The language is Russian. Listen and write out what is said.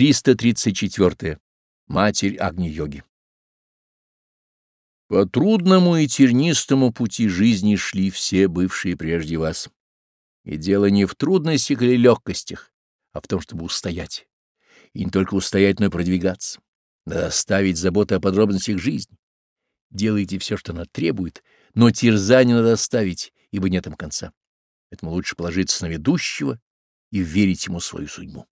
334. Матерь Агни-йоги. По трудному и тернистому пути жизни шли все бывшие прежде вас. И дело не в трудностях или легкостях, а в том, чтобы устоять. И не только устоять, но и продвигаться. Надо оставить заботы о подробностях жизни. Делайте все, что она требует, но терзание надо оставить, ибо нет им конца. Поэтому лучше положиться на ведущего и верить ему свою судьбу.